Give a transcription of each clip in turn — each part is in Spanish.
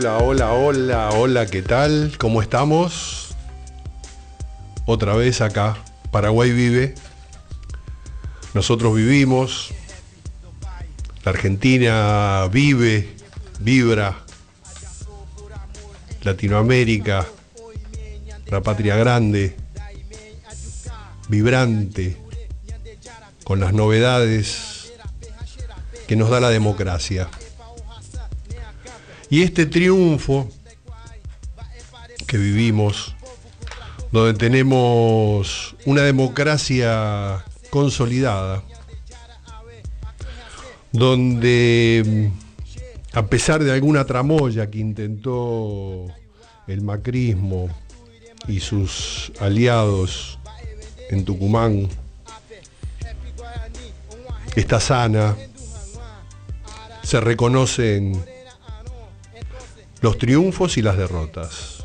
Hola, hola, hola, hola, ¿qué tal? ¿Cómo estamos? Otra vez acá, Paraguay vive. Nosotros vivimos. La Argentina vive, vibra. Latinoamérica, la patria grande, vibrante, con las novedades que nos da la democracia. Y este triunfo que vivimos, donde tenemos una democracia consolidada, donde a pesar de alguna tramoya que intentó el macrismo y sus aliados en Tucumán, está sana, se reconocen los triunfos y las derrotas.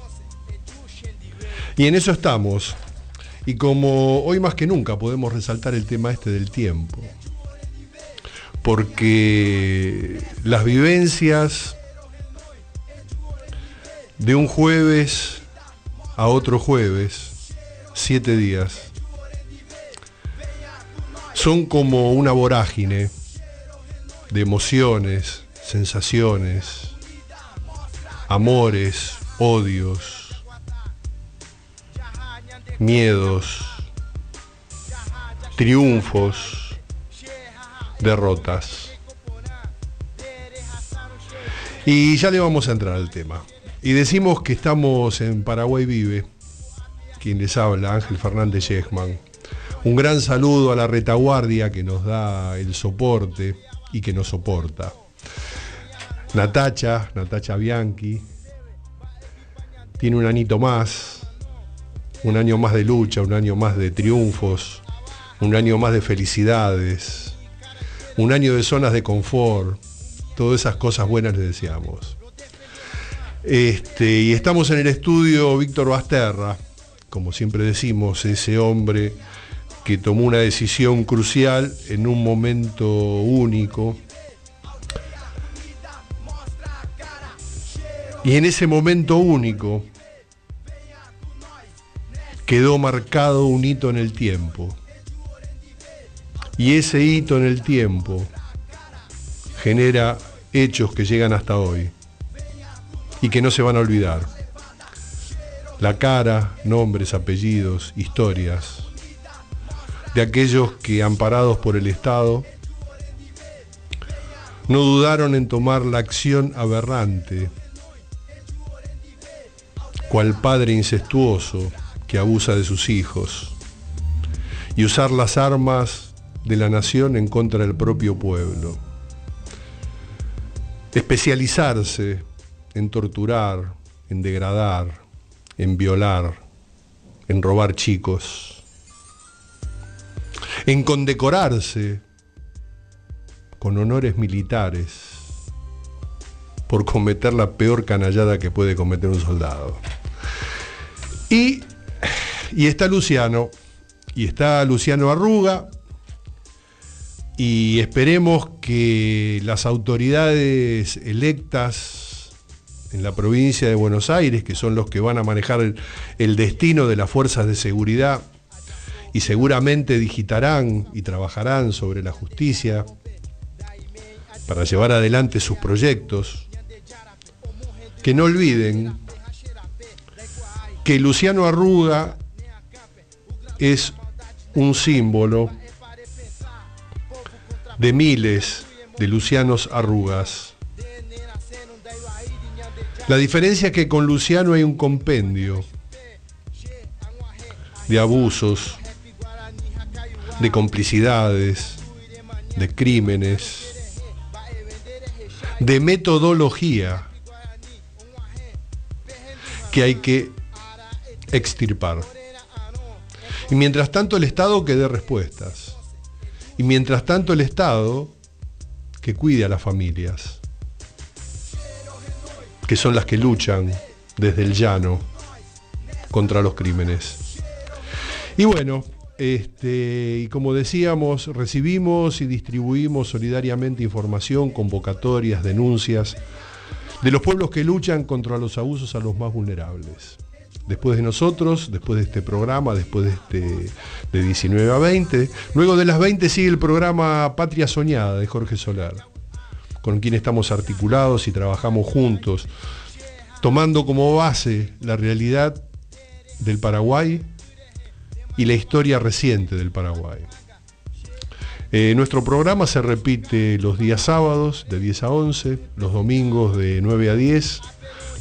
Y en eso estamos. Y como hoy más que nunca podemos resaltar el tema este del tiempo. Porque las vivencias de un jueves a otro jueves, siete días, son como una vorágine de emociones, sensaciones, amores, odios, miedos, triunfos, derrotas. Y ya le vamos a entrar al tema. Y decimos que estamos en Paraguay Vive, quien les habla, Ángel Fernández Yechman. Un gran saludo a la retaguardia que nos da el soporte y que nos soporta. Natacha, Natacha Bianchi, tiene un anito más, un año más de lucha, un año más de triunfos, un año más de felicidades, un año de zonas de confort, todas esas cosas buenas le deseamos. Este, y estamos en el estudio Víctor Basterra, como siempre decimos, ese hombre que tomó una decisión crucial en un momento único, Y en ese momento único quedó marcado un hito en el tiempo. Y ese hito en el tiempo genera hechos que llegan hasta hoy y que no se van a olvidar. La cara, nombres, apellidos, historias de aquellos que, amparados por el Estado, no dudaron en tomar la acción aberrante cual padre incestuoso que abusa de sus hijos, y usar las armas de la nación en contra del propio pueblo. Especializarse en torturar, en degradar, en violar, en robar chicos, en condecorarse con honores militares por cometer la peor canallada que puede cometer un soldado. Y, está Luciano, y está Luciano Arruga, y esperemos que las autoridades electas en la provincia de Buenos Aires, que son los que van a manejar el, el, destino de las fuerzas de seguridad, y seguramente digitarán y trabajarán sobre la justicia para llevar adelante sus proyectos, que no olviden que Luciano Arruga es un símbolo de miles de Lucianos Arrugas. La diferencia es que con Luciano hay un compendio de abusos, de complicidades, de crímenes, de metodología que hay que extirpar. Y mientras tanto el Estado que dé respuestas. Y mientras tanto el Estado que cuide a las familias, que son las que luchan desde el llano contra los crímenes. Y bueno, este, y como decíamos, recibimos y distribuimos solidariamente información, convocatorias, denuncias de los pueblos que luchan contra los abusos a los más vulnerables. Después de nosotros, después de este programa, después de este de 19 a 20, luego de las 20 sigue el programa Patria Soñada de Jorge Solar, con quien estamos articulados y trabajamos juntos, tomando como base la realidad del Paraguay y la historia reciente del Paraguay. Eh, nuestro programa se repite los días sábados de 10 a 11, los domingos de 9 a 10,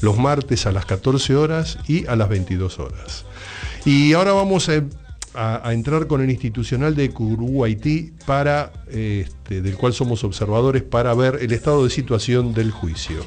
los martes a las 14 horas y a las 22 horas. Y ahora vamos a, entrar con el institucional de Curuguaití, para, este, del cual somos observadores, para ver el estado de situación del juicio.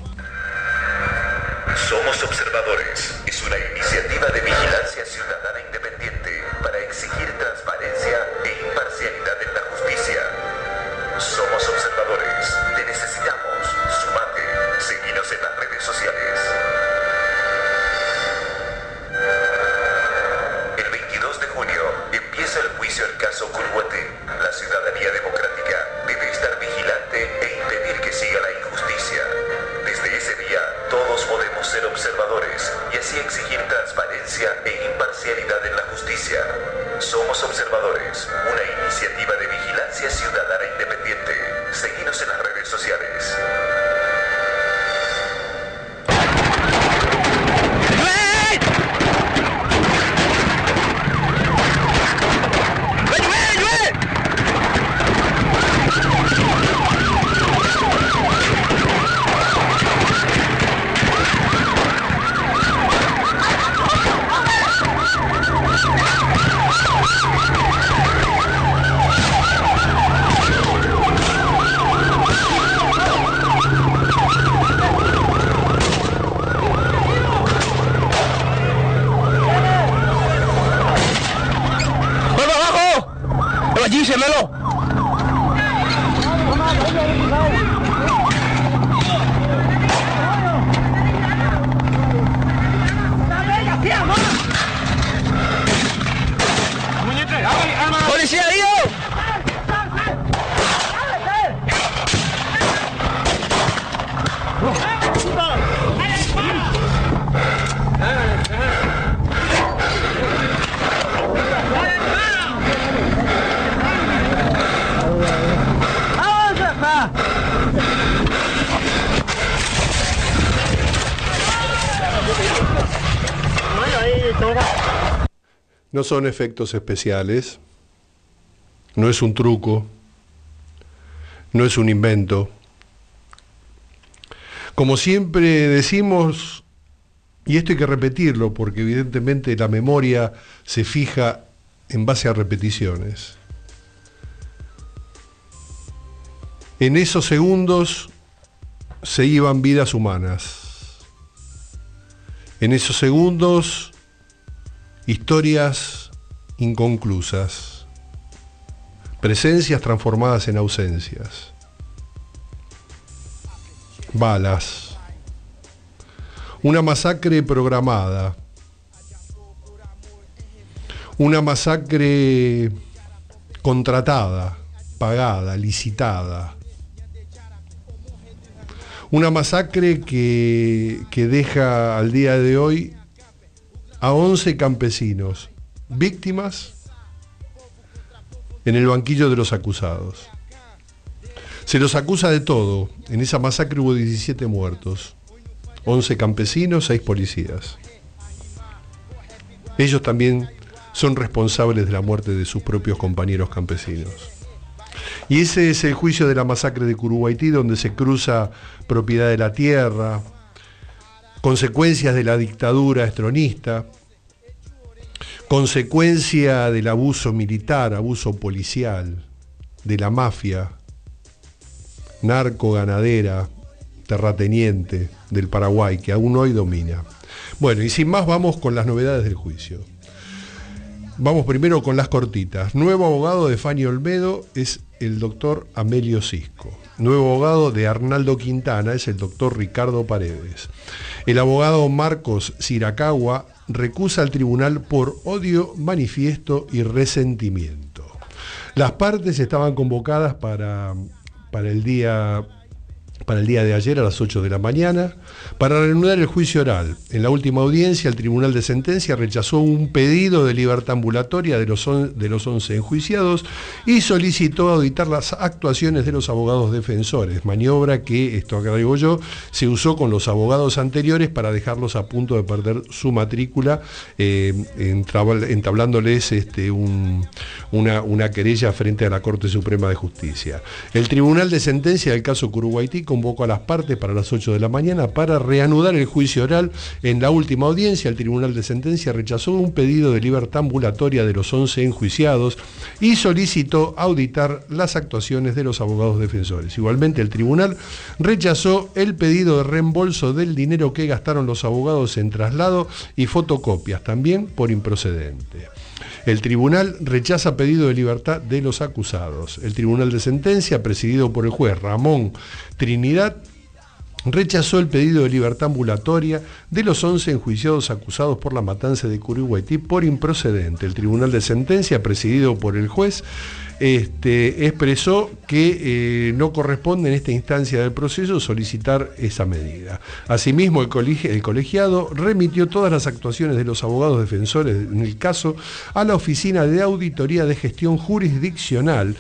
No son efectos especiales, no es un truco, no es un invento. Como siempre decimos, y esto hay que repetirlo porque evidentemente la memoria se fija en base a repeticiones. En esos segundos se iban vidas humanas. En esos segundos historias inconclusas, presencias transformadas en ausencias, balas, una masacre programada, una masacre contratada, pagada, licitada, una masacre que, que deja al día de hoy a 11 campesinos víctimas en el banquillo de los acusados. Se los acusa de todo. En esa masacre hubo 17 muertos, 11 campesinos, 6 policías. Ellos también son responsables de la muerte de sus propios compañeros campesinos. Y ese es el juicio de la masacre de Curuguaití, donde se cruza propiedad de la tierra, consecuencias de la dictadura estronista, consecuencia del abuso militar, abuso policial, de la mafia, narco ganadera, terrateniente del Paraguay, que aún hoy domina. Bueno, y sin más vamos con las novedades del juicio. Vamos primero con las cortitas. Nuevo abogado de Fanny Olmedo es el doctor Amelio Cisco. Nuevo abogado de Arnaldo Quintana es el doctor Ricardo Paredes. El abogado Marcos Siracagua recusa al tribunal por odio, manifiesto y resentimiento. Las partes estaban convocadas para, para el día para el día de ayer a las 8 de la mañana, para reanudar el juicio oral. En la última audiencia, el Tribunal de Sentencia rechazó un pedido de libertad ambulatoria de los, de los 11 enjuiciados y solicitó auditar las actuaciones de los abogados defensores, maniobra que, esto digo yo, se usó con los abogados anteriores para dejarlos a punto de perder su matrícula, eh, entablándoles este, una, una querella frente a la Corte Suprema de Justicia. El Tribunal de Sentencia del caso Curuguaití convocó a las partes para las 8 de la mañana para reanudar el juicio oral. En la última audiencia, el Tribunal de Sentencia rechazó un pedido de libertad ambulatoria de los 11 enjuiciados y solicitó auditar las actuaciones de los abogados defensores. Igualmente, el Tribunal rechazó el pedido de reembolso del dinero que gastaron los abogados en traslado y fotocopias, también por improcedente. El tribunal rechaza pedido de libertad de los acusados. El tribunal de sentencia, presidido por el juez Ramón Trinidad, rechazó el pedido de libertad ambulatoria de los 11 enjuiciados acusados por la matanza de Curihuaytí por improcedente. El tribunal de sentencia, presidido por el juez, este, expresó que eh, no corresponde en esta instancia del proceso solicitar esa medida. Asimismo, el, el colegiado remitió todas las actuaciones de los abogados defensores en el caso a la Oficina de Auditoría de Gestión Jurisdiccional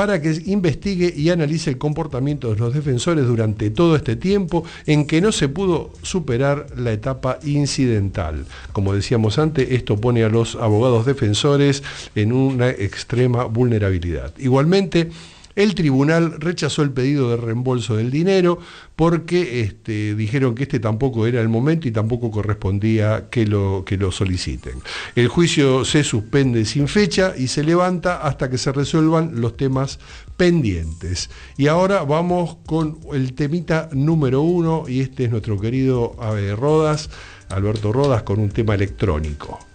para que investigue y analice el comportamiento de los defensores durante todo este tiempo en que no se pudo superar la etapa incidental. Como decíamos antes, esto pone a los abogados defensores en una extrema vulnerabilidad. Igualmente, el tribunal rechazó el pedido de reembolso del dinero porque este, dijeron que este tampoco era el momento y tampoco correspondía que lo, que lo soliciten. El juicio se suspende sin fecha y se levanta hasta que se resuelvan los temas pendientes. Y ahora vamos con el temita número uno y este es nuestro querido Rodas, Alberto Rodas, con un tema electrónico.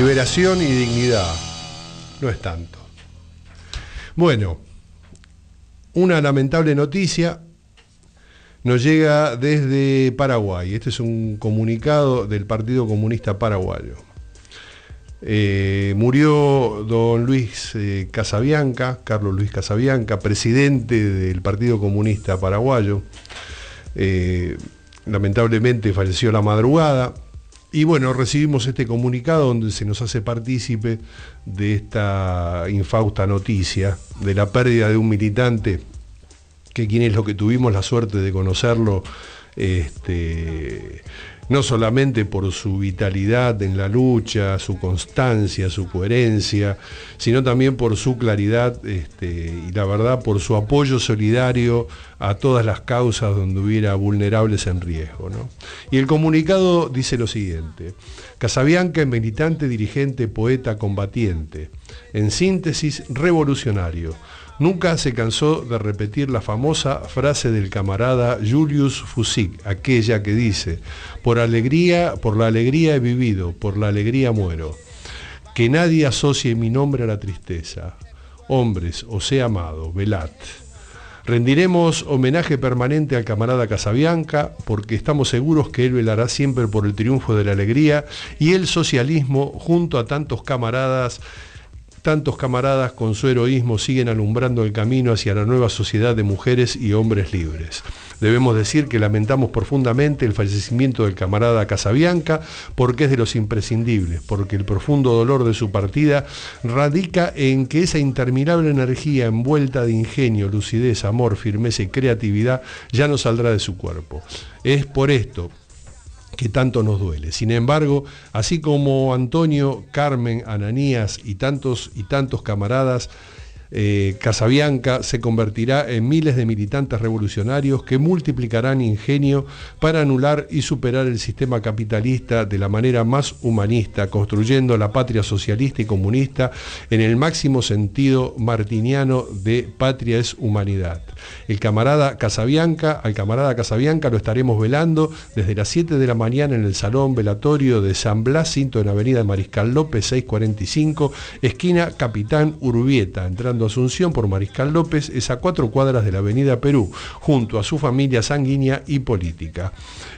Liberación y dignidad. No es tanto. Bueno, una lamentable noticia nos llega desde Paraguay. Este es un comunicado del Partido Comunista Paraguayo. Eh, murió don Luis eh, Casabianca, Carlos Luis Casabianca, presidente del Partido Comunista Paraguayo. Eh, lamentablemente falleció la madrugada. Y bueno, recibimos este comunicado donde se nos hace partícipe de esta infausta noticia, de la pérdida de un militante, que quienes lo que tuvimos la suerte de conocerlo, este, no solamente por su vitalidad en la lucha, su constancia, su coherencia, sino también por su claridad este, y la verdad por su apoyo solidario a todas las causas donde hubiera vulnerables en riesgo. ¿no? Y el comunicado dice lo siguiente, Casabianca, militante, dirigente, poeta, combatiente, en síntesis, revolucionario Nunca se cansó de repetir la famosa frase del camarada Julius Fusik, aquella que dice, por alegría, por la alegría he vivido, por la alegría muero. Que nadie asocie mi nombre a la tristeza. Hombres, os he amado, velad. Rendiremos homenaje permanente al camarada Casabianca porque estamos seguros que él velará siempre por el triunfo de la alegría y el socialismo junto a tantos camaradas Tantos camaradas con su heroísmo siguen alumbrando el camino hacia la nueva sociedad de mujeres y hombres libres. Debemos decir que lamentamos profundamente el fallecimiento del camarada Casabianca porque es de los imprescindibles, porque el profundo dolor de su partida radica en que esa interminable energía envuelta de ingenio, lucidez, amor, firmeza y creatividad ya no saldrá de su cuerpo. Es por esto, que tanto nos duele. Sin embargo, así como Antonio, Carmen, Ananías y tantos y tantos camaradas eh, Casabianca se convertirá en miles de militantes revolucionarios que multiplicarán ingenio para anular y superar el sistema capitalista de la manera más humanista, construyendo la patria socialista y comunista en el máximo sentido martiniano de patria es humanidad. El camarada Casabianca, al camarada Casabianca lo estaremos velando desde las 7 de la mañana en el Salón Velatorio de San Blasinto en Avenida Mariscal López 645, esquina Capitán Urbieta, entrando Asunción por Mariscal López es a cuatro cuadras de la Avenida Perú, junto a su familia sanguínea y política.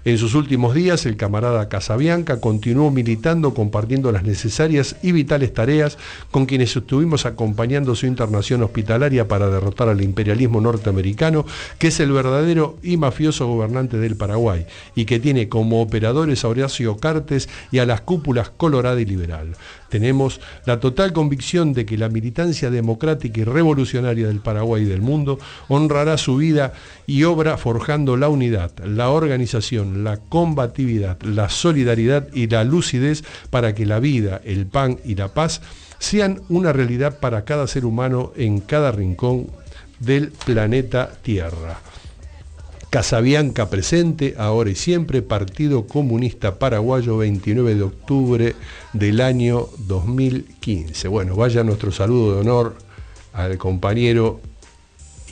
En sus últimos días, el camarada Casabianca continuó militando, compartiendo las necesarias y vitales tareas con quienes estuvimos acompañando su internación hospitalaria para derrotar al imperialismo norteamericano, que es el verdadero y mafioso gobernante del Paraguay, y que tiene como operadores a Horacio Cartes y a las cúpulas colorada y liberal. Tenemos la total convicción de que la militancia democrática y revolucionaria del Paraguay y del mundo honrará su vida y obra forjando la unidad, la organización, la combatividad, la solidaridad y la lucidez para que la vida, el pan y la paz sean una realidad para cada ser humano en cada rincón del planeta Tierra. Casabianca presente, ahora y siempre, Partido Comunista Paraguayo, 29 de octubre del año 2015. Bueno, vaya nuestro saludo de honor al compañero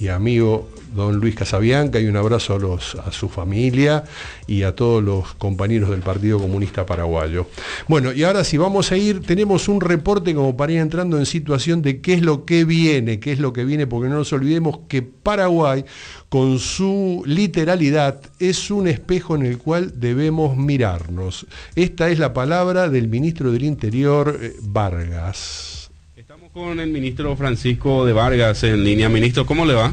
y amigo don Luis Casabianca y un abrazo a, a su familia y a todos los compañeros del Partido Comunista Paraguayo. Bueno, y ahora si vamos a ir, tenemos un reporte como para ir entrando en situación de qué es lo que viene, qué es lo que viene, porque no nos olvidemos que Paraguay, con su literalidad, es un espejo en el cual debemos mirarnos. Esta es la palabra del ministro del Interior, eh, Vargas. Estamos con el ministro Francisco de Vargas en línea. Ministro, ¿cómo le va?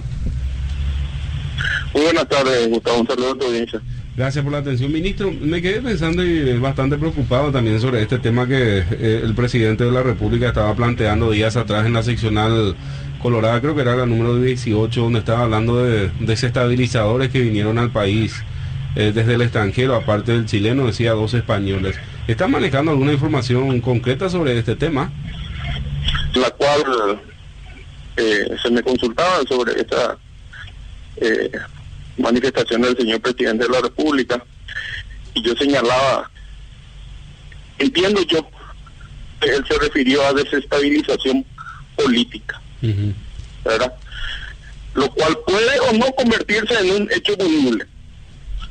Muy buenas tardes, Gustavo. Un saludo a tu audiencia. Gracias por la atención, ministro. Me quedé pensando y bastante preocupado también sobre este tema que eh, el presidente de la República estaba planteando días atrás en la seccional Colorada, creo que era la número 18, donde estaba hablando de desestabilizadores que vinieron al país eh, desde el extranjero, aparte del chileno, decía dos españoles. ¿Está manejando alguna información concreta sobre este tema? La cual eh, se me consultaba sobre esta manifestación del señor presidente de la República y yo señalaba, entiendo yo él se refirió a desestabilización política, ¿verdad? Lo cual puede o no convertirse en un hecho punible.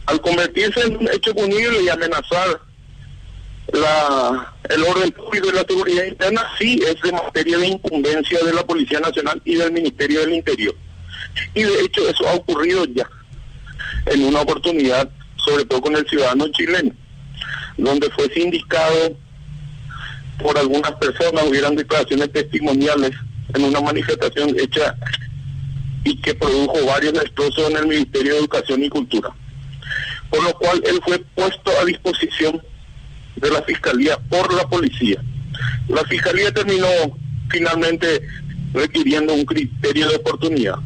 Al convertirse en un hecho punible y amenazar la, el orden público y la seguridad interna, sí es de materia de incumbencia de la Policía Nacional y del Ministerio del Interior. Y de hecho eso ha ocurrido ya en una oportunidad, sobre todo con el ciudadano chileno, donde fue sindicado por algunas personas, hubieran declaraciones testimoniales en una manifestación hecha y que produjo varios destrozos en el Ministerio de Educación y Cultura. Por lo cual él fue puesto a disposición de la Fiscalía por la policía. La Fiscalía terminó finalmente requiriendo un criterio de oportunidad,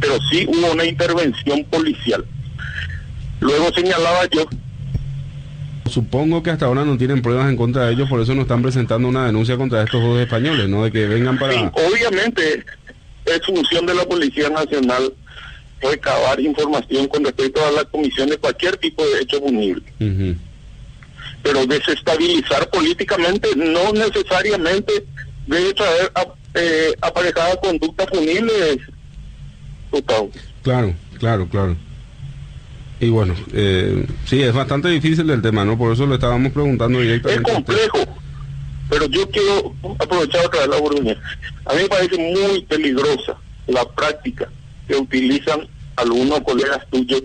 pero sí hubo una intervención policial. Luego señalaba yo Supongo que hasta ahora no tienen pruebas en contra de ellos, por eso no están presentando una denuncia contra estos dos españoles, ¿no? De que vengan para... Sí, obviamente es función de la Policía Nacional recabar información con respecto a la comisión de cualquier tipo de hecho punible. Pero desestabilizar políticamente no necesariamente debe traer eh, aparejada conducta Claro, claro, claro. Y bueno, eh, sí, es bastante difícil el tema, ¿no? Por eso le estábamos preguntando directamente. Es complejo, pero yo quiero aprovechar otra vez la oportunidad. A mí me parece muy peligrosa la práctica que utilizan algunos colegas tuyos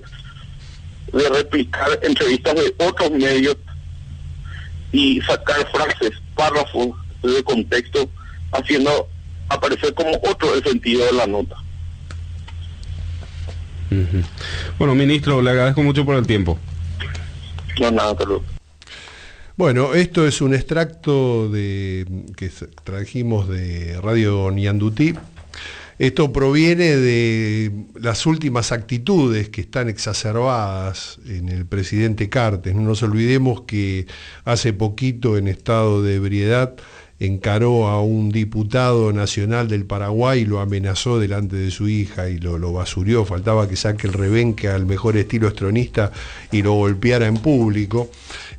de replicar entrevistas de otros medios y sacar frases, párrafos de contexto, haciendo aparecer como otro el sentido de la nota. Bueno, ministro, le agradezco mucho por el tiempo. No, nada, Bueno, esto es un extracto de que trajimos de Radio Niandutí. Esto proviene de las últimas actitudes que están exacerbadas en el presidente Cartes. No nos olvidemos que hace poquito en estado de ebriedad encaró a un diputado nacional del Paraguay y lo amenazó delante de su hija y lo, lo basurió, faltaba que saque el rebenque al mejor estilo estronista y lo golpeara en público.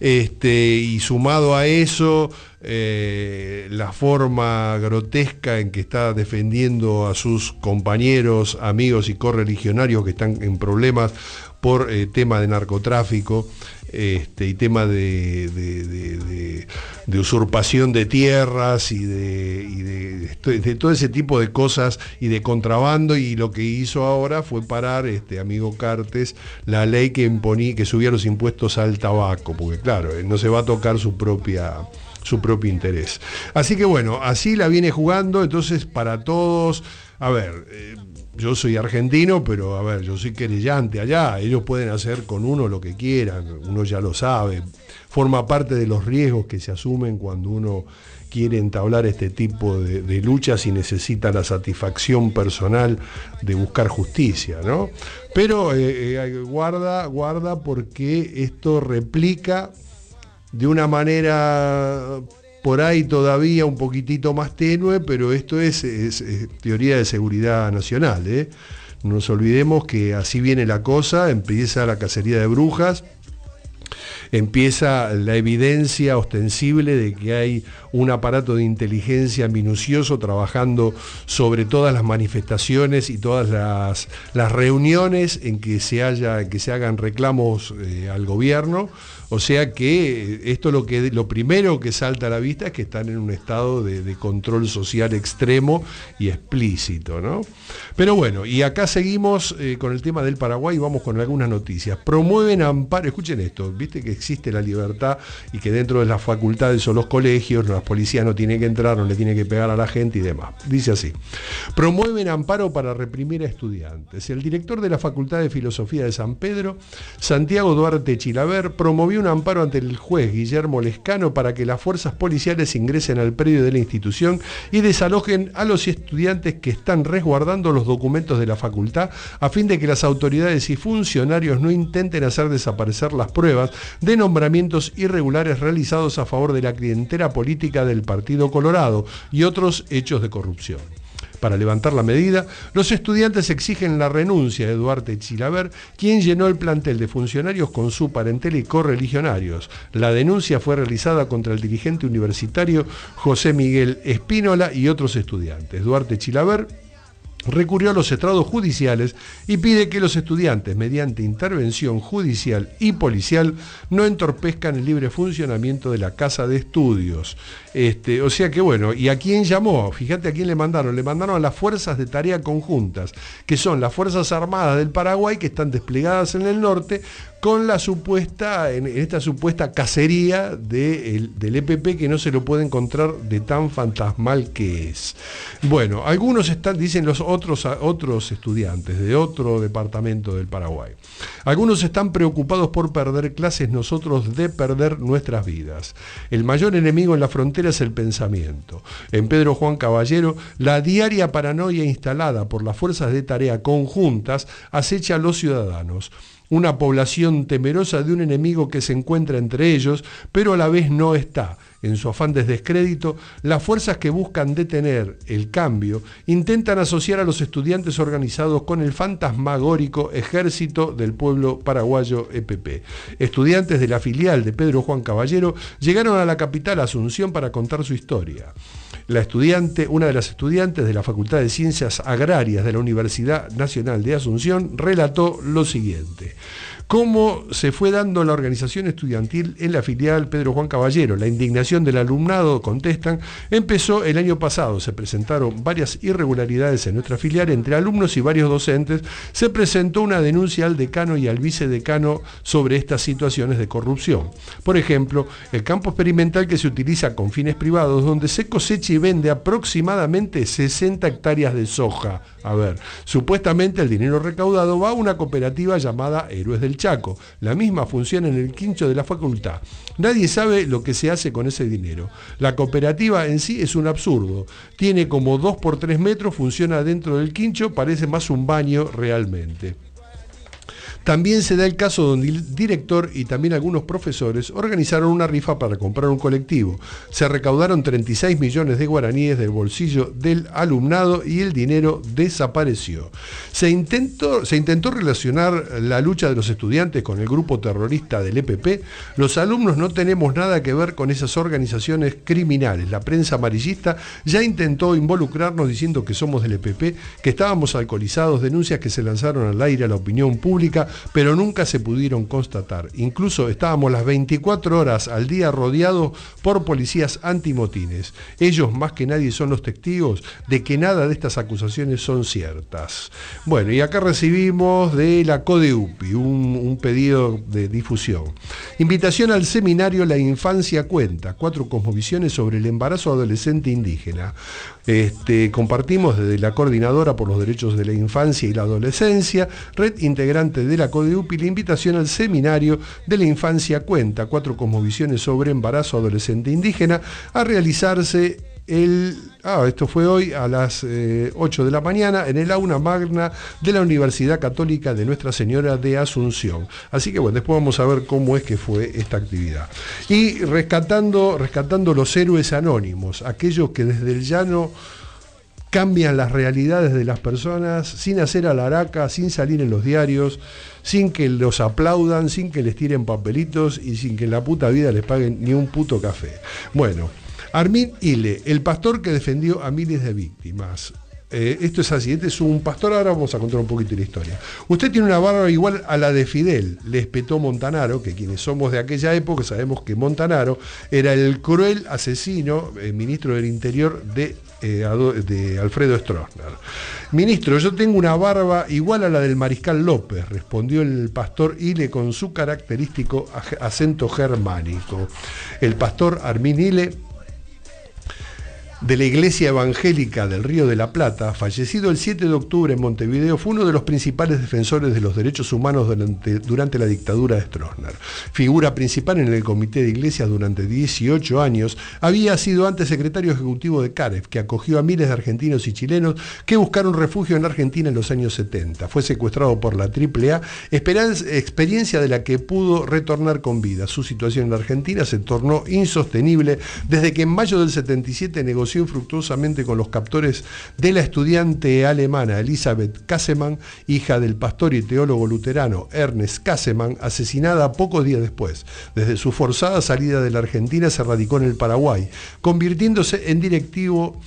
Este, y sumado a eso, eh, la forma grotesca en que está defendiendo a sus compañeros, amigos y correligionarios que están en problemas por eh, tema de narcotráfico este, y tema de, usurpación de tierras y, de, todo ese tipo de cosas y de contrabando y lo que hizo ahora fue parar, este amigo Cartes, la ley que imponía, que subía los impuestos al tabaco, porque claro, no se va a tocar su propia su propio interés. Así que bueno, así la viene jugando, entonces para todos, a ver, eh, yo soy argentino, pero a ver, yo soy querellante allá, ellos pueden hacer con uno lo que quieran, uno ya lo sabe, forma parte de los riesgos que se asumen cuando uno quiere entablar este tipo de, luchas y necesita la satisfacción personal de buscar justicia, ¿no? Pero eh, eh, guarda, guarda porque esto replica de una manera por ahí todavía un poquitito más tenue, pero esto es, teoría de seguridad nacional. ¿eh? No nos olvidemos que así viene la cosa, empieza la cacería de brujas, empieza la evidencia ostensible de que hay un aparato de inteligencia minucioso trabajando sobre todas las manifestaciones y todas las, reuniones en que se, haya, que se hagan reclamos eh, al gobierno o sea que esto lo que lo primero que salta a la vista es que están en un estado de, control social extremo y explícito, ¿no? Pero bueno, y acá seguimos eh, con el tema del Paraguay y vamos con algunas noticias. Promueven amparo, escuchen esto, viste que existe la libertad y que dentro de las facultades o los colegios, las policías no tienen que entrar, no le tienen que pegar a la gente y demás. Dice así, promueven amparo para reprimir a estudiantes. El director de la Facultad de Filosofía de San Pedro, Santiago Duarte Chilaver, un amparo ante el juez Guillermo Lescano para que las fuerzas policiales ingresen al predio de la institución y desalojen a los estudiantes que están resguardando los documentos de la facultad a fin de que las autoridades y funcionarios no intenten hacer desaparecer las pruebas de nombramientos irregulares realizados a favor de la clientela política del Partido Colorado y otros hechos de corrupción. Para levantar la medida, los estudiantes exigen la renuncia de Duarte Chilaver, quien llenó el plantel de funcionarios con su parentela y correligionarios. La denuncia fue realizada contra el dirigente universitario José Miguel Espínola y otros estudiantes. Duarte Chilaver recurrió a los estrados judiciales y pide que los estudiantes, mediante intervención judicial y policial, no entorpezcan el libre funcionamiento de la casa de estudios. Este, o sea que bueno, ¿y a quién llamó? Fíjate a quién le mandaron. Le mandaron a las fuerzas de tarea conjuntas, que son las Fuerzas Armadas del Paraguay que están desplegadas en el norte con la supuesta, en esta supuesta cacería del EPP que no se lo puede encontrar de tan fantasmal que es. Bueno, algunos están, dicen los otros, otros estudiantes de otro departamento del Paraguay. Algunos están preocupados por perder clases, nosotros de perder nuestras vidas. El mayor enemigo en la frontera es el pensamiento. En Pedro Juan Caballero, la diaria paranoia instalada por las fuerzas de tarea conjuntas acecha a los ciudadanos una población temerosa de un enemigo que se encuentra entre ellos, pero a la vez no está. En su afán de descrédito, las fuerzas que buscan detener el cambio intentan asociar a los estudiantes organizados con el fantasmagórico Ejército del Pueblo Paraguayo EPP. Estudiantes de la filial de Pedro Juan Caballero llegaron a la capital Asunción para contar su historia. La estudiante, una de las estudiantes de la Facultad de Ciencias Agrarias de la Universidad Nacional de Asunción relató lo siguiente cómo se fue dando la organización estudiantil en la filial Pedro Juan Caballero. La indignación del alumnado, contestan, empezó el año pasado. Se presentaron varias irregularidades en nuestra filial entre alumnos y varios docentes. Se presentó una denuncia al decano y al vicedecano sobre estas situaciones de corrupción. Por ejemplo, el campo experimental que se utiliza con fines privados, donde se cosecha y vende aproximadamente 60 hectáreas de soja. A ver, supuestamente el dinero recaudado va a una cooperativa llamada Héroes del Chaco. La misma funciona en el quincho de la facultad. Nadie sabe lo que se hace con ese dinero. La cooperativa en sí es un absurdo. Tiene como 2 por 3 metros, funciona dentro del quincho, parece más un baño realmente. También se da el caso donde el director y también algunos profesores organizaron una rifa para comprar un colectivo. Se recaudaron 36 millones de guaraníes del bolsillo del alumnado y el dinero desapareció. Se intentó, se intentó relacionar la lucha de los estudiantes con el grupo terrorista del EPP. Los alumnos no tenemos nada que ver con esas organizaciones criminales. La prensa amarillista ya intentó involucrarnos diciendo que somos del EPP, que estábamos alcoholizados, denuncias que se lanzaron al aire a la opinión pública pero nunca se pudieron constatar. Incluso estábamos las 24 horas al día rodeados por policías antimotines. Ellos más que nadie son los testigos de que nada de estas acusaciones son ciertas. Bueno, y acá recibimos de la CODEUPI un, pedido de difusión. Invitación al seminario La Infancia Cuenta, cuatro cosmovisiones sobre el embarazo adolescente indígena. Este, compartimos desde la Coordinadora por los Derechos de la Infancia y la Adolescencia, red integrante de la CODEUPI, la invitación al seminario de la Infancia Cuenta, cuatro cosmovisiones sobre embarazo adolescente indígena, a realizarse ah, esto fue hoy a las 8 eh, de la mañana en el aula magna de la Universidad Católica de Nuestra Señora de Asunción. Así que bueno, después vamos a ver cómo es que fue esta actividad. Y rescatando, rescatando los héroes anónimos, aquellos que desde el llano cambian las realidades de las personas sin hacer alaraca, sin salir en los diarios, sin que los aplaudan, sin que les tiren papelitos y sin que en la puta vida les paguen ni un puto café. Bueno. Armin Ile, el pastor que defendió a miles de víctimas. Eh, esto es así, este es un pastor, ahora vamos a contar un poquito la historia. Usted tiene una barba igual a la de Fidel, le espetó Montanaro, que quienes somos de aquella época sabemos que Montanaro era el cruel asesino, el ministro del Interior de, eh, de Alfredo Stroessner. Ministro, yo tengo una barba igual a la del mariscal López, respondió el pastor Ile con su característico acento germánico. El pastor Armin Ile de la Iglesia Evangélica del Río de la Plata, fallecido el 7 de octubre en Montevideo, fue uno de los principales defensores de los derechos humanos durante, la dictadura de Stroessner. Figura principal en el Comité de Iglesias durante 18 años, había sido antes secretario ejecutivo de CAREF, que acogió a miles de argentinos y chilenos que buscaron refugio en Argentina en los años 70. Fue secuestrado por la AAA, experiencia de la que pudo retornar con vida. Su situación en Argentina se tornó insostenible desde que en mayo del 77 negoció negoció infructuosamente con los captores de la estudiante alemana Elisabeth Kassemann, hija del pastor y teólogo luterano Ernest Kassemann, asesinada pocos días después. Desde su forzada salida de la Argentina se radicó en el Paraguay, convirtiéndose en directivo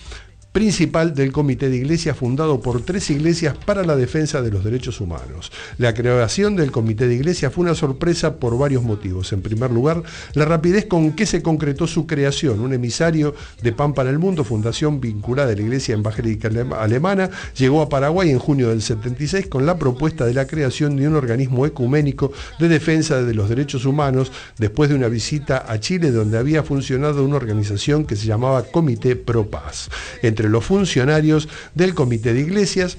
principal del Comité de Iglesias fundado por tres iglesias para la defensa de los derechos humanos. La creación del Comité de Iglesias fue una sorpresa por varios motivos. En primer lugar, la rapidez con que se concretó su creación. Un emisario de Pan para el Mundo, fundación vinculada a la Iglesia Evangélica Alemana, llegó a Paraguay en junio del 76 con la propuesta de la creación de un organismo ecuménico de defensa de los derechos humanos después de una visita a Chile donde había funcionado una organización que se llamaba Comité Pro Paz los funcionarios del Comité de Iglesias.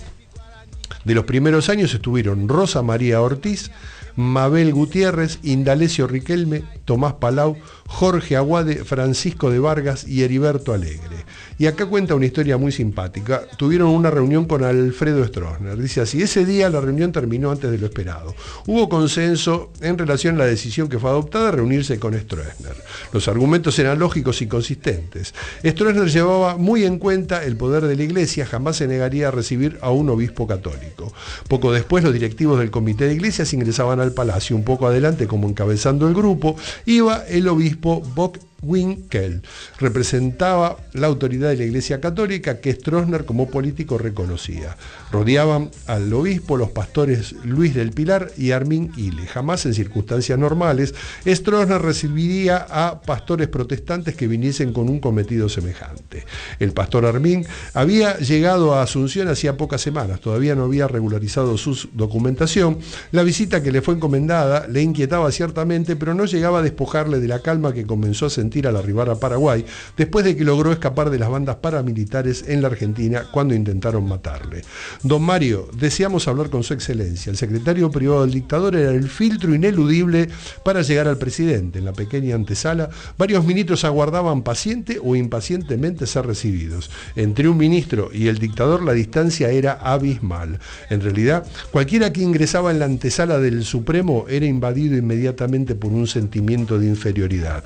De los primeros años estuvieron Rosa María Ortiz, Mabel Gutiérrez, Indalecio Riquelme, Tomás Palau, Jorge Aguade, Francisco de Vargas y Heriberto Alegre. Y acá cuenta una historia muy simpática. Tuvieron una reunión con Alfredo Stroessner. Dice así, ese día la reunión terminó antes de lo esperado. Hubo consenso en relación a la decisión que fue adoptada de reunirse con Stroessner. Los argumentos eran lógicos y consistentes. Stroessner llevaba muy en cuenta el poder de la Iglesia, jamás se negaría a recibir a un obispo católico. Poco después los directivos del comité de iglesias ingresaban al palacio. Un poco adelante, como encabezando el grupo, iba el obispo equipo Boc Winkel. Representaba la autoridad de la Iglesia Católica que Stroessner como político reconocía. Rodeaban al obispo los pastores Luis del Pilar y Armin Ile. Jamás en circunstancias normales Stroessner recibiría a pastores protestantes que viniesen con un cometido semejante. El pastor Armin había llegado a Asunción hacía pocas semanas, todavía no había regularizado su documentación. La visita que le fue encomendada le inquietaba ciertamente, pero no llegaba a despojarle de la calma que comenzó a sentir al arribar a Paraguay, después de que logró escapar de las bandas paramilitares en la Argentina cuando intentaron matarle. Don Mario, deseamos hablar con su excelencia. El secretario privado del dictador era el filtro ineludible para llegar al presidente. En la pequeña antesala, varios ministros aguardaban paciente o impacientemente ser recibidos. Entre un ministro y el dictador la distancia era abismal. En realidad, cualquiera que ingresaba en la antesala del Supremo era invadido inmediatamente por un sentimiento de inferioridad.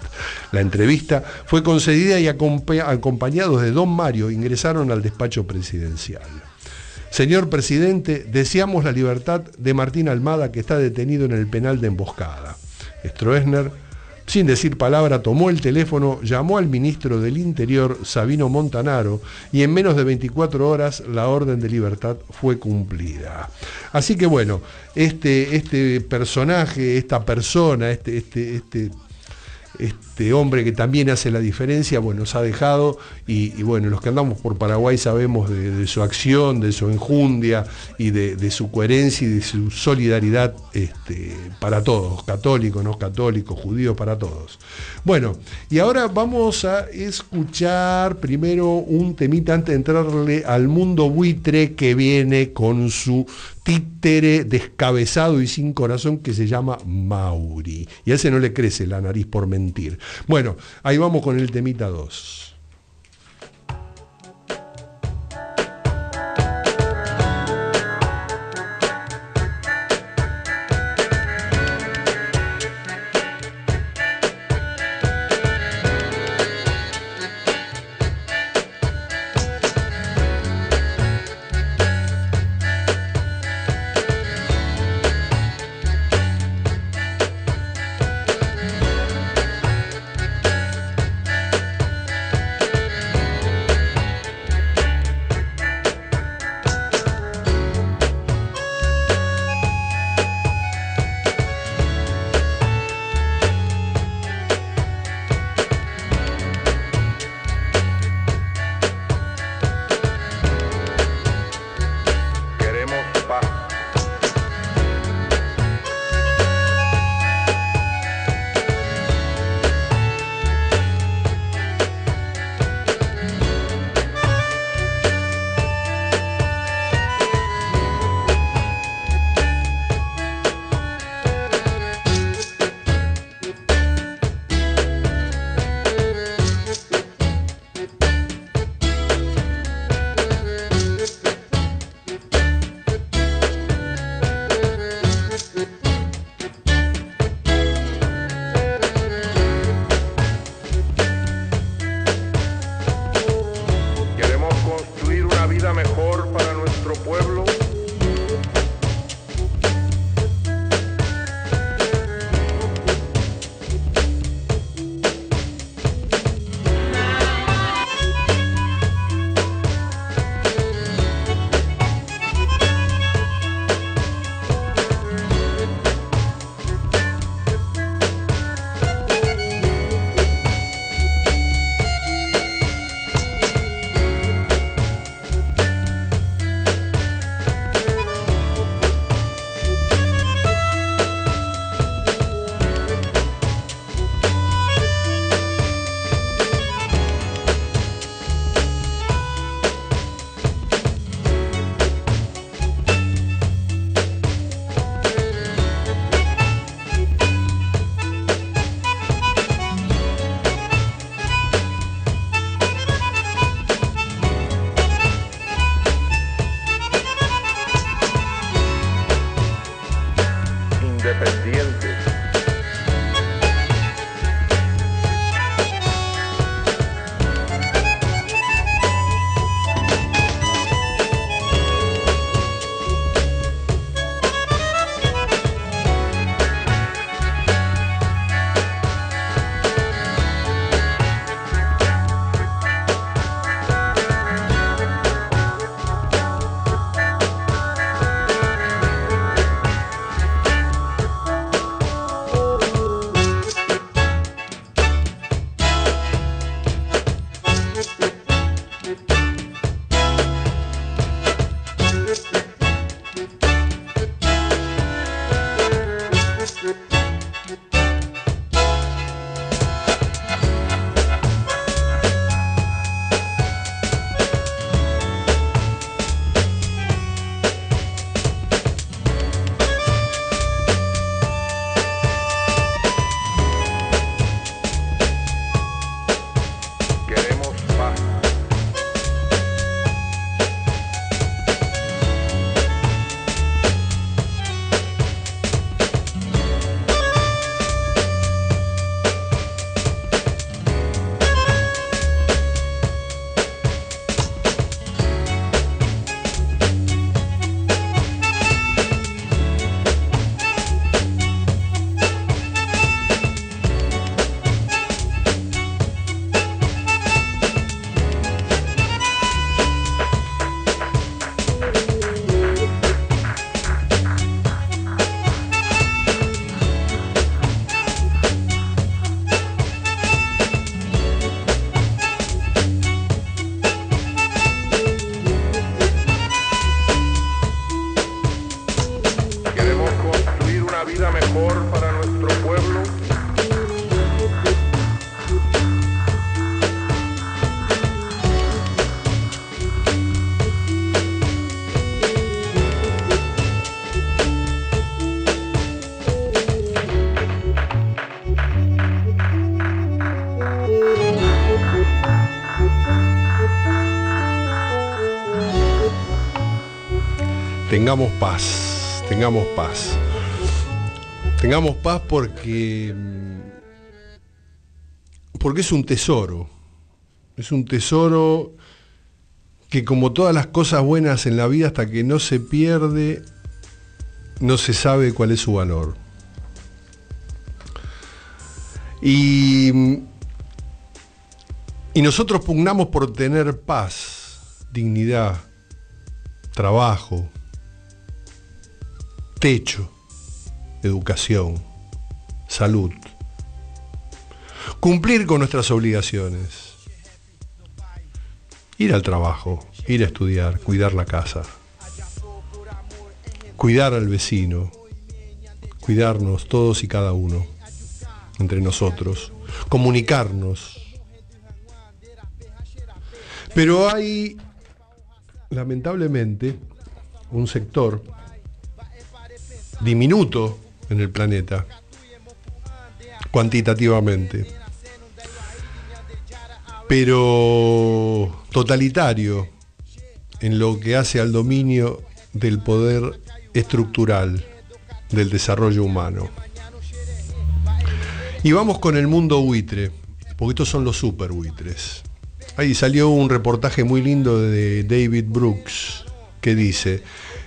La entrevista fue concedida y acompañados de don Mario ingresaron al despacho presidencial. Señor presidente, deseamos la libertad de Martín Almada que está detenido en el penal de emboscada. Stroessner, sin decir palabra, tomó el teléfono, llamó al ministro del Interior, Sabino Montanaro, y en menos de 24 horas la orden de libertad fue cumplida. Así que bueno, este, este personaje, esta persona, este, este, este este hombre que también hace la diferencia, bueno, nos ha dejado y, bueno, los que andamos por Paraguay sabemos de, su acción, de su enjundia y de, su coherencia y de su solidaridad este, para todos, católicos, no católicos, judíos, para todos. Bueno, y ahora vamos a escuchar primero un temita antes de entrarle al mundo buitre que viene con su títere descabezado y sin corazón que se llama Mauri. Y a ese no le crece la nariz por mentir. Bueno, ahí vamos con el temita 2. Tengamos paz, tengamos paz. Tengamos paz porque mm, porque es un tesoro. Es un tesoro que como todas las cosas buenas en la vida hasta que no se pierde no se sabe cuál es su valor. Y mm, y nosotros pugnamos por tener paz, dignidad, trabajo, techo, educación, salud. Cumplir con nuestras obligaciones. Ir al trabajo, ir a estudiar, cuidar la casa. Cuidar al vecino. Cuidarnos todos y cada uno, entre nosotros. Comunicarnos. Pero hay, lamentablemente, un sector diminuto en el planeta, cuantitativamente, pero totalitario en lo que hace al dominio del poder estructural del desarrollo humano. Y vamos con el mundo buitre, porque estos son los super buitres. Ahí salió un reportaje muy lindo de David Brooks que dice,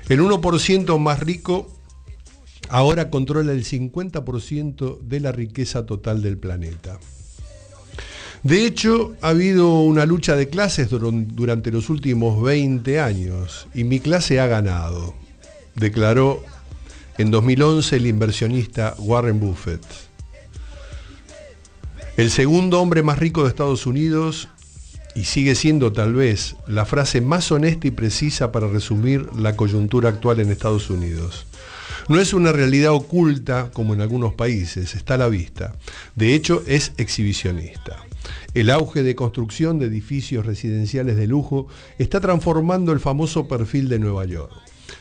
el 1% más rico ahora controla el 50% de la riqueza total del planeta. De hecho, ha habido una lucha de clases durante los últimos 20 años y mi clase ha ganado, declaró en 2011 el inversionista Warren Buffett. El segundo hombre más rico de Estados Unidos y sigue siendo tal vez la frase más honesta y precisa para resumir la coyuntura actual en Estados Unidos. No es una realidad oculta como en algunos países, está a la vista. De hecho, es exhibicionista. El auge de construcción de edificios residenciales de lujo está transformando el famoso perfil de Nueva York.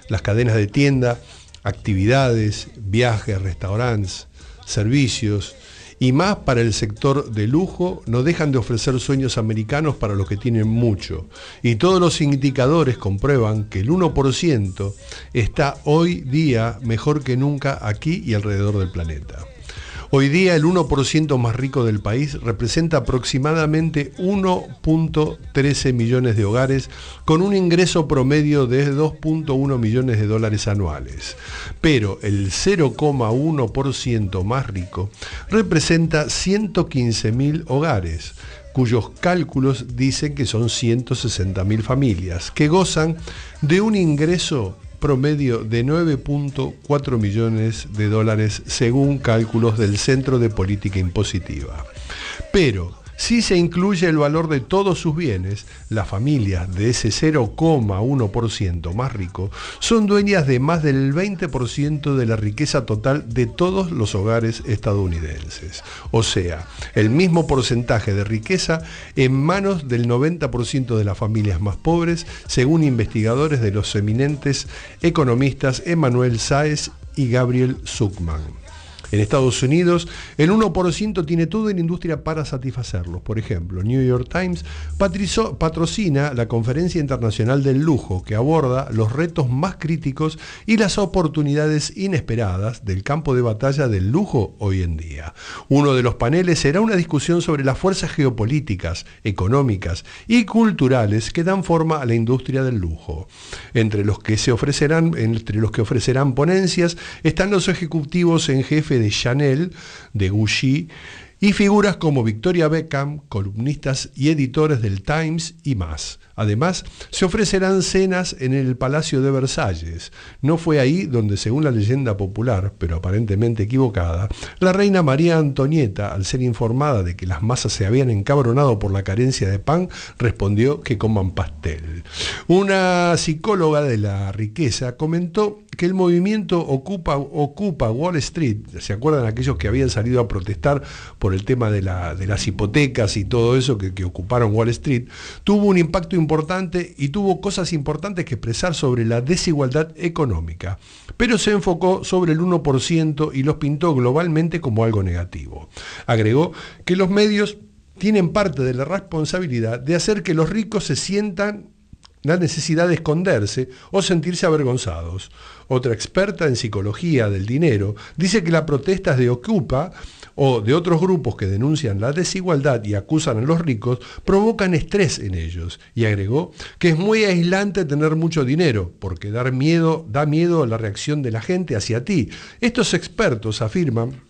Las cadenas de tienda, actividades, viajes, restaurantes, servicios, y más para el sector de lujo, no dejan de ofrecer sueños americanos para los que tienen mucho. Y todos los indicadores comprueban que el 1% está hoy día mejor que nunca aquí y alrededor del planeta. Hoy día el 1% más rico del país representa aproximadamente 1.13 millones de hogares con un ingreso promedio de 2.1 millones de dólares anuales. Pero el 0,1% más rico representa 115 mil hogares cuyos cálculos dicen que son 160 mil familias, que gozan de un ingreso promedio de 9.4 millones de dólares según cálculos del Centro de Política Impositiva. Pero si se incluye el valor de todos sus bienes, las familias de ese 0,1% más rico son dueñas de más del 20% de la riqueza total de todos los hogares estadounidenses. O sea, el mismo porcentaje de riqueza en manos del 90% de las familias más pobres, según investigadores de los eminentes economistas Emanuel Sáez y Gabriel Zuckman. En Estados Unidos, el 1% tiene toda la industria para satisfacerlos. Por ejemplo, New York Times patrocina la Conferencia Internacional del Lujo, que aborda los retos más críticos y las oportunidades inesperadas del campo de batalla del lujo hoy en día. Uno de los paneles será una discusión sobre las fuerzas geopolíticas, económicas y culturales que dan forma a la industria del lujo. Entre los que se ofrecerán, entre los que ofrecerán ponencias están los ejecutivos en jefe de Chanel, de Gucci, y figuras como Victoria Beckham, columnistas y editores del Times y más. Además, se ofrecerán cenas en el Palacio de Versalles. No fue ahí donde, según la leyenda popular, pero aparentemente equivocada, la reina María Antonieta, al ser informada de que las masas se habían encabronado por la carencia de pan, respondió que coman pastel. Una psicóloga de la riqueza comentó que el movimiento ocupa, Wall Street, ¿se acuerdan aquellos que habían salido a protestar por el tema de, las hipotecas y todo eso que, ocuparon Wall Street? Tuvo un impacto importante importante y tuvo cosas importantes que expresar sobre la desigualdad económica, pero se enfocó sobre el 1% y los pintó globalmente como algo negativo. Agregó que los medios tienen parte de la responsabilidad de hacer que los ricos se sientan la necesidad de esconderse o sentirse avergonzados. Otra experta en psicología del dinero dice que la protesta de Ocupa o de otros grupos que denuncian la desigualdad y acusan a los ricos provocan estrés en ellos. Y agregó que es muy aislante tener mucho dinero, porque dar miedo, da miedo a la reacción de la gente hacia ti. Estos expertos afirman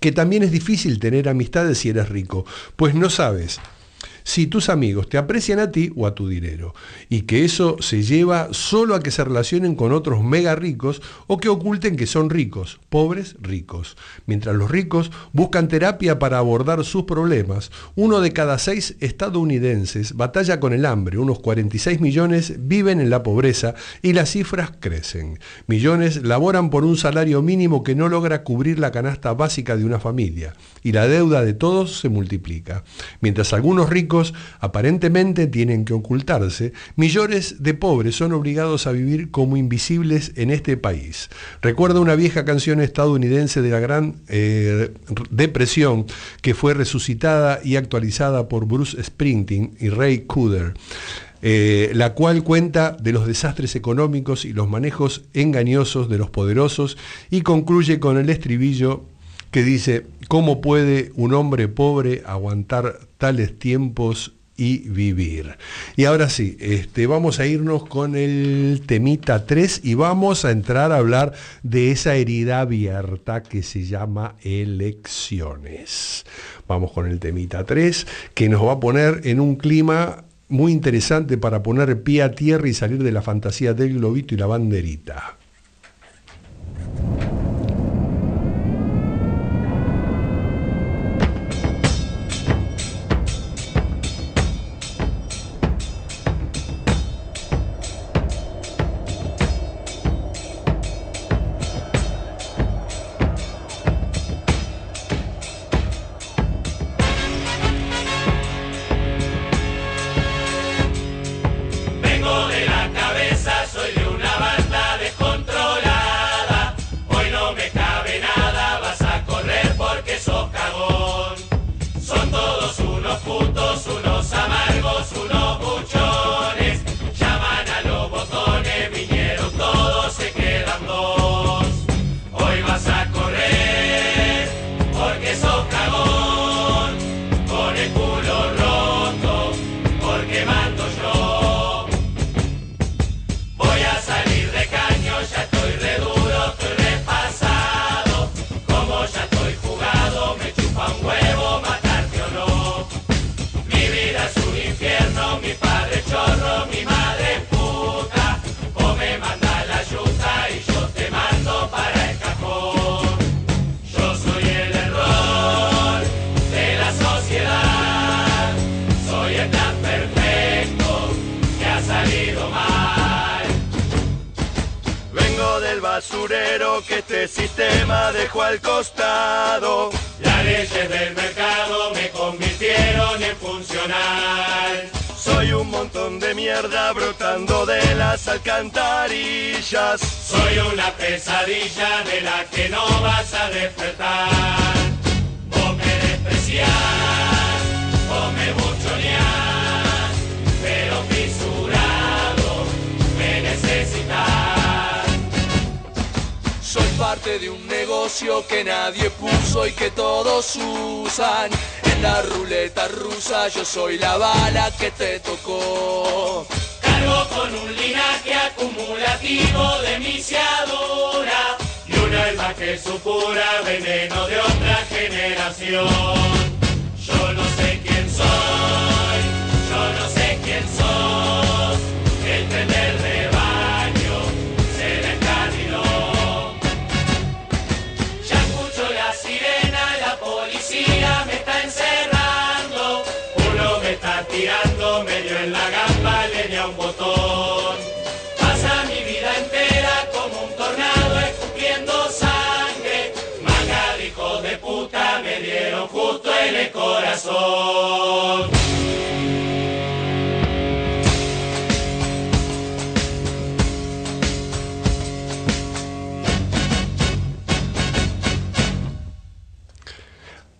que también es difícil tener amistades si eres rico, pues no sabes si tus amigos te aprecian a ti o a tu dinero, y que eso se lleva solo a que se relacionen con otros mega ricos o que oculten que son ricos, pobres ricos. Mientras los ricos buscan terapia para abordar sus problemas, uno de cada seis estadounidenses batalla con el hambre, unos 46 millones viven en la pobreza y las cifras crecen. Millones laboran por un salario mínimo que no logra cubrir la canasta básica de una familia y la deuda de todos se multiplica. Mientras algunos ricos aparentemente tienen que ocultarse, millones de pobres son obligados a vivir como invisibles en este país. Recuerda una vieja canción estadounidense de la Gran eh, Depresión que fue resucitada y actualizada por Bruce Springsteen y Ray Cooder. Eh, la cual cuenta de los desastres económicos y los manejos engañosos de los poderosos y concluye con el estribillo que dice, ¿cómo puede un hombre pobre aguantar tales tiempos y vivir. Y ahora sí, este, vamos a irnos con el temita 3 y vamos a entrar a hablar de esa herida abierta que se llama elecciones. Vamos con el temita 3 que nos va a poner en un clima muy interesante para poner pie a tierra y salir de la fantasía del globito y la banderita. Basurero que este sistema dejó al costado. Las leyes del mercado me convirtieron en funcional. Soy un montón de mierda brotando de las alcantarillas. Soy una pesadilla de la que no vas a despertar. Vos me despreciás, parte de un negocio que nadie puso y que todos usan. En la ruleta rusa yo soy la bala que te tocó. Cargo con un linaje acumulativo de misiadura y un alma que supura veneno de otra generación. Yo no sé quién soy, yo no sé quién sos, está tirando medio en la gamba, le di a un botón. Pasa mi vida entera como un tornado escupiendo sangre. Manga de hijos de puta me dieron justo en el corazón.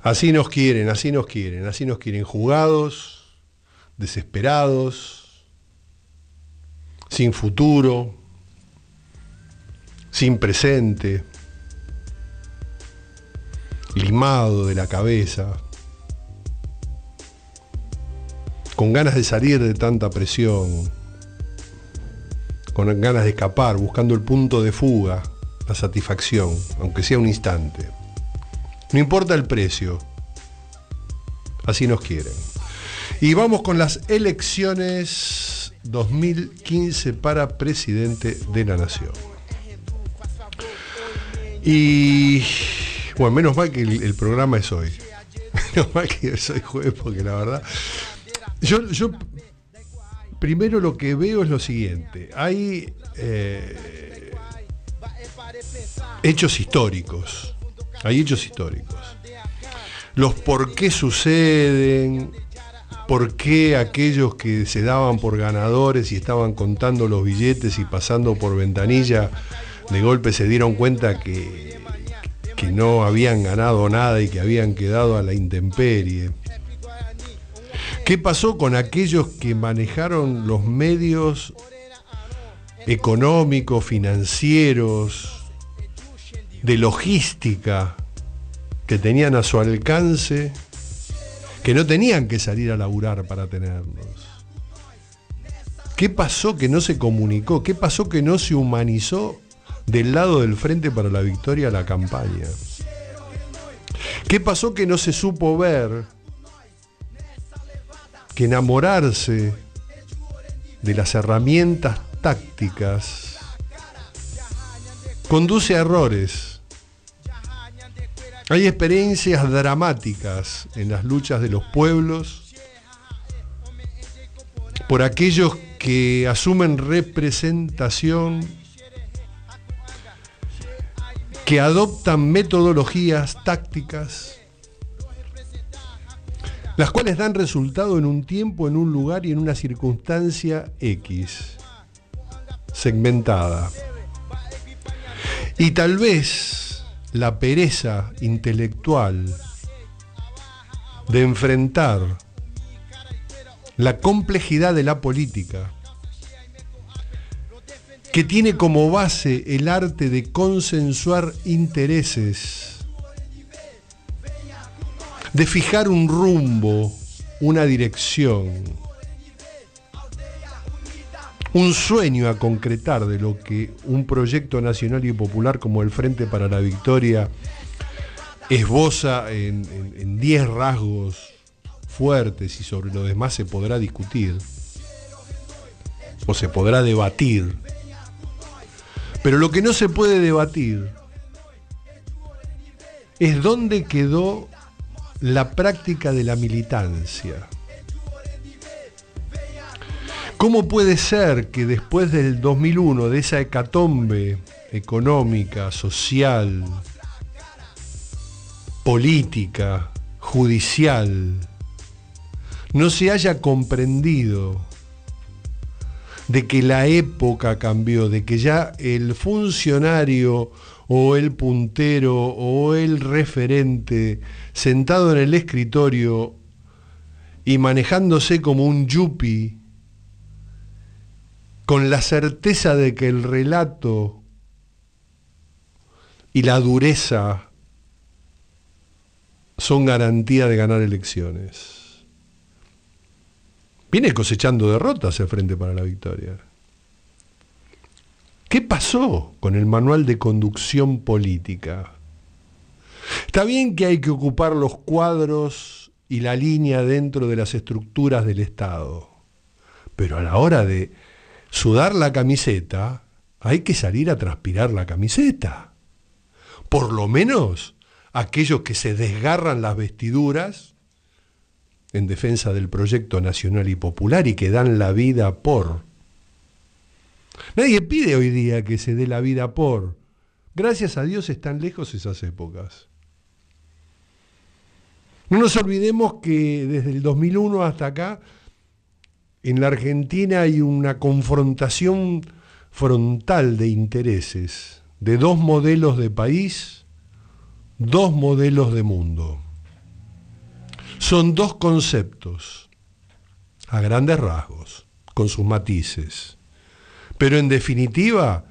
Así nos quieren, así nos quieren, así nos quieren jugados, desesperados, sin futuro, sin presente, limado de la cabeza, con ganas de salir de tanta presión, con ganas de escapar, buscando el punto de fuga, la satisfacción, aunque sea un instante. No importa el precio. Así nos quieren. Y vamos con las elecciones 2015 para presidente de la nación. Y bueno, menos mal que el, programa es hoy. Menos mal que es hoy jueves, porque la verdad. Yo, yo primero lo que veo es lo siguiente. Hay eh, hechos históricos. Hay hechos históricos. Los por qué suceden, por qué aquellos que se daban por ganadores y estaban contando los billetes y pasando por ventanilla, de golpe se dieron cuenta que, que no habían ganado nada y que habían quedado a la intemperie. ¿Qué pasó con aquellos que manejaron los medios económicos, financieros, de logística que tenían a su alcance, que no tenían que salir a laburar para tenerlos. ¿Qué pasó que no se comunicó? ¿Qué pasó que no se humanizó del lado del Frente para la Victoria la campaña? ¿Qué pasó que no se supo ver que enamorarse de las herramientas tácticas conduce a errores? Hay experiencias dramáticas en las luchas de los pueblos por aquellos que asumen representación, que adoptan metodologías tácticas, las cuales dan resultado en un tiempo, en un lugar y en una circunstancia X, segmentada. Y tal vez la pereza intelectual de enfrentar la complejidad de la política, que tiene como base el arte de consensuar intereses, de fijar un rumbo, una dirección, un sueño a concretar de lo que un proyecto nacional y popular como el Frente para la Victoria esboza en 10 rasgos fuertes y sobre lo demás se podrá discutir o se podrá debatir. Pero lo que no se puede debatir es dónde quedó la práctica de la militancia. ¿Cómo puede ser que después del 2001, de esa hecatombe económica, social, política, judicial, no se haya comprendido de que la época cambió, de que ya el funcionario o el puntero o el referente sentado en el escritorio y manejándose como un yuppie, con la certeza de que el relato y la dureza son garantía de ganar elecciones. Viene cosechando derrotas el Frente para la Victoria. ¿Qué pasó con el manual de conducción política? Está bien que hay que ocupar los cuadros y la línea dentro de las estructuras del Estado, pero a la hora de sudar la camiseta, hay que salir a transpirar la camiseta. Por lo menos aquellos que se desgarran las vestiduras en defensa del proyecto nacional y popular y que dan la vida por. Nadie pide hoy día que se dé la vida por. Gracias a Dios están lejos esas épocas. No nos olvidemos que desde el 2001 hasta acá, en la Argentina hay una confrontación frontal de intereses, de dos modelos de país, dos modelos de mundo. Son dos conceptos, a grandes rasgos, con sus matices. Pero en definitiva,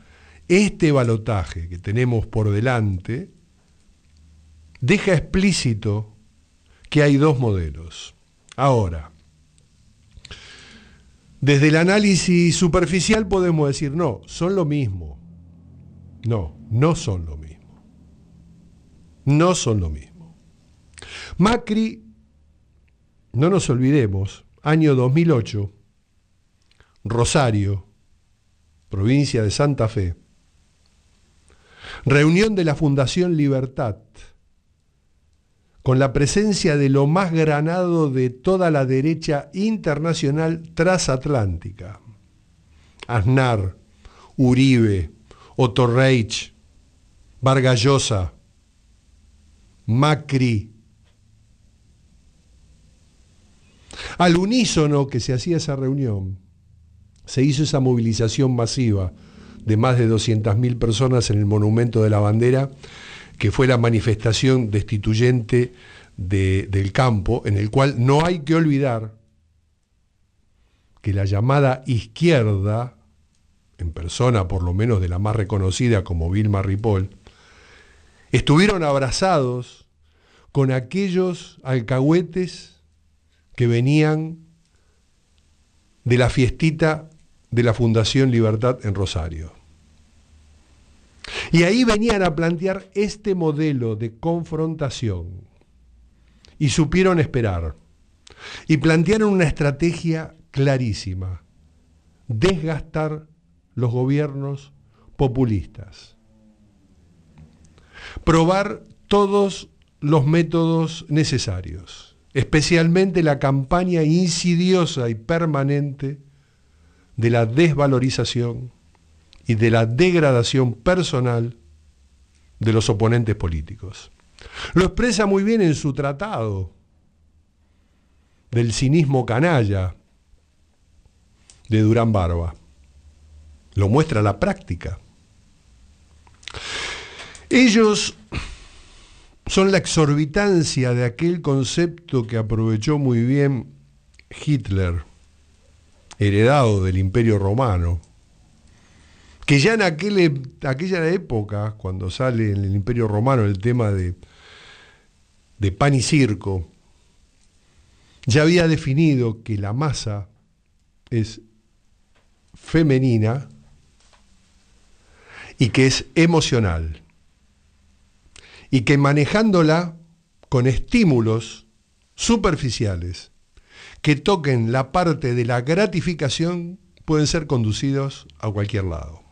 este balotaje que tenemos por delante deja explícito que hay dos modelos. Ahora, desde el análisis superficial podemos decir, no, son lo mismo. No, no son lo mismo. No son lo mismo. Macri no nos olvidemos, año 2008, Rosario, provincia de Santa Fe, reunión de la Fundación Libertad, con la presencia de lo más granado de toda la derecha internacional transatlántica. Aznar, Uribe, Otorreich, Vargallosa, Macri, Al unísono que se hacía esa reunión, se hizo esa movilización masiva de más de 200.000 personas en el Monumento de la Bandera, que fue la manifestación destituyente del campo, en el cual no hay que olvidar que la llamada izquierda, en persona por lo menos de la más reconocida como Vilma Ripoll, estuvieron abrazados con aquellos alcahuetes que venían de la fiestita de la Fundación Libertad en Rosario. Y ahí venían a plantear este modelo de confrontación. Y supieron esperar. Y plantearon una estrategia clarísima. Desgastar los gobiernos populistas. Probar todos los métodos necesarios, especialmente la campaña insidiosa y permanente de la desvalorización y de la degradación personal de los oponentes políticos. Lo expresa muy bien en su tratado del cinismo canalla de Durán Barba. Lo muestra la práctica. Ellos son la exorbitancia de aquel concepto que aprovechó muy bien Hitler, heredado del Imperio Romano, que ya en aquel, aquella época, cuando sale en el Imperio Romano el tema de pan y circo, ya había definido que la masa es femenina y que es emocional y que manejándola con estímulos superficiales que toquen la parte de la gratificación pueden ser conducidos a cualquier lado.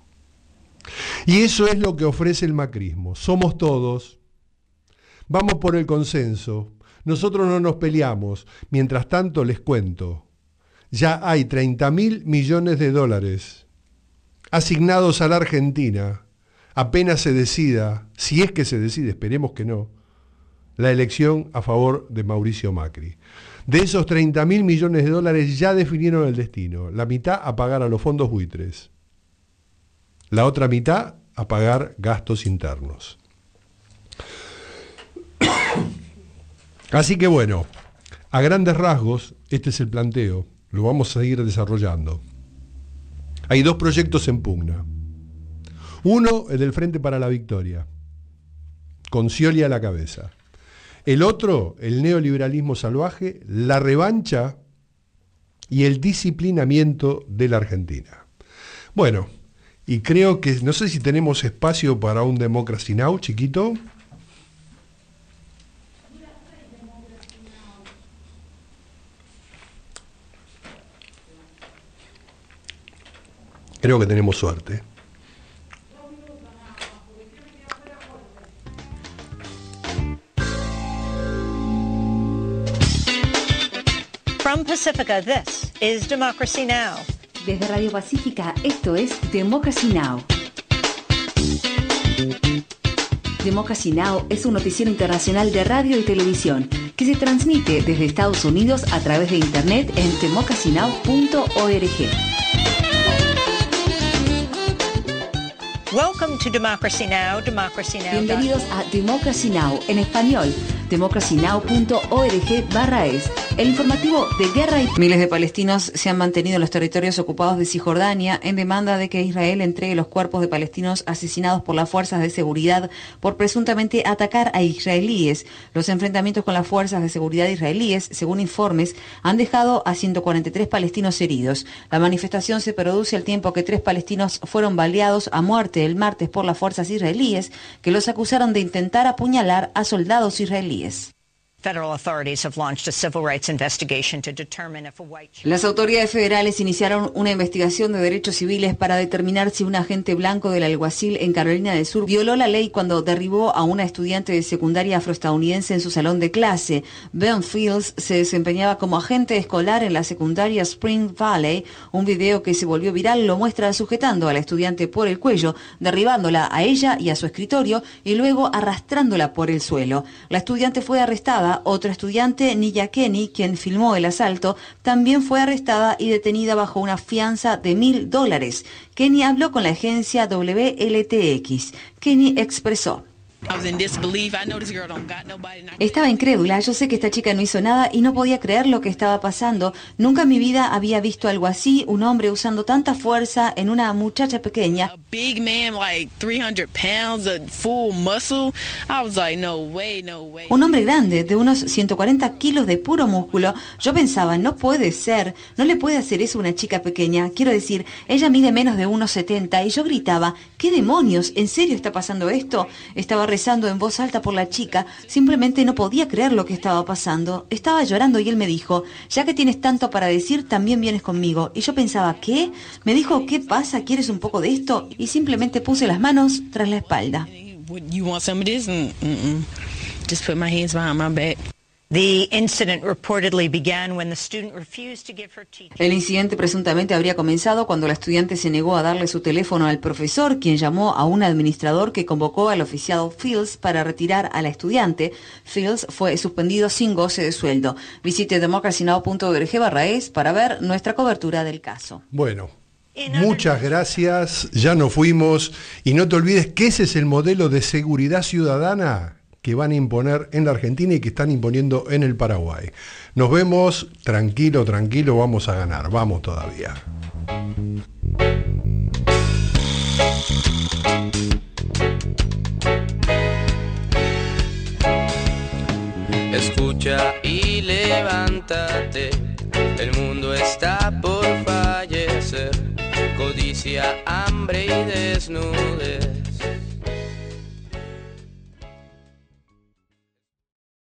Y eso es lo que ofrece el macrismo. Somos todos, vamos por el consenso, nosotros no nos peleamos, mientras tanto les cuento, ya hay 30 mil millones de dólares asignados a la Argentina apenas se decida, si es que se decide, esperemos que no, la elección a favor de Mauricio Macri. De esos 30 mil millones de dólares ya definieron el destino. La mitad a pagar a los fondos buitres. La otra mitad a pagar gastos internos. Así que bueno, a grandes rasgos, este es el planteo. Lo vamos a seguir desarrollando. Hay dos proyectos en pugna. Uno, el del Frente para la Victoria, con Scioli a la cabeza. El otro, el neoliberalismo salvaje, la revancha y el disciplinamiento de la Argentina. Bueno, y creo que, no sé si tenemos espacio para un Democracy Now, chiquito. Creo que tenemos suerte. From Pacifica, this is Democracy Now! Desde Radio Pacífica, esto es Democracy Now! Democracy Now! es un noticiero internacional de radio y televisión que se transmite desde Estados Unidos a través de Internet en democracynow.org. Welcome to Democracy Now! Democracy Now! Bienvenidos a Democracy Now! en español democracynow.org barra es, el informativo de guerra y... Miles de palestinos se han mantenido en los territorios ocupados de Cisjordania en demanda de que Israel entregue los cuerpos de palestinos asesinados por las fuerzas de seguridad por presuntamente atacar a israelíes. Los enfrentamientos con las fuerzas de seguridad israelíes, según informes, han dejado a 143 palestinos heridos. La manifestación se produce al tiempo que tres palestinos fueron baleados a muerte el martes por las fuerzas israelíes que los acusaron de intentar apuñalar a soldados israelíes. Las autoridades federales iniciaron una investigación de derechos civiles para determinar si un agente blanco del alguacil en Carolina del Sur violó la ley cuando derribó a una estudiante de secundaria afroestadounidense en su salón de clase. Ben Fields se desempeñaba como agente escolar en la secundaria Spring Valley. Un video que se volvió viral lo muestra sujetando a la estudiante por el cuello, derribándola a ella y a su escritorio y luego arrastrándola por el suelo. La estudiante fue arrestada otra estudiante, Nia Kenny, quien filmó el asalto, también fue arrestada y detenida bajo una fianza de mil dólares. Kenny habló con la agencia WLTX. Kenny expresó. Estaba incrédula, yo sé que esta chica no hizo nada y no podía creer lo que estaba pasando. Nunca en mi vida había visto algo así, un hombre usando tanta fuerza en una muchacha pequeña. Un hombre grande, de unos 140 kilos de puro músculo. Yo pensaba, no puede ser, no le puede hacer eso a una chica pequeña. Quiero decir, ella mide menos de 1,70 y yo gritaba, ¿qué demonios? ¿En serio está pasando esto? Estaba rezando en voz alta por la chica, simplemente no podía creer lo que estaba pasando. Estaba llorando y él me dijo, ya que tienes tanto para decir, también vienes conmigo. Y yo pensaba, ¿qué? Me dijo, ¿qué pasa? ¿Quieres un poco de esto? Y simplemente puse las manos tras la espalda. El incidente presuntamente habría comenzado cuando la estudiante se negó a darle su teléfono al profesor, quien llamó a un administrador que convocó al oficial Fields para retirar a la estudiante. Fields fue suspendido sin goce de sueldo. Visite democracynow.org barra es para ver nuestra cobertura del caso. Bueno, Muchas gracias, ya nos fuimos y no te olvides que ese es el modelo de seguridad ciudadana que van a imponer en la Argentina y que están imponiendo en el Paraguay. Nos vemos, tranquilo, tranquilo, vamos a ganar, vamos todavía. Escucha y levántate, el mundo está por fallecer, codicia, hambre y desnudez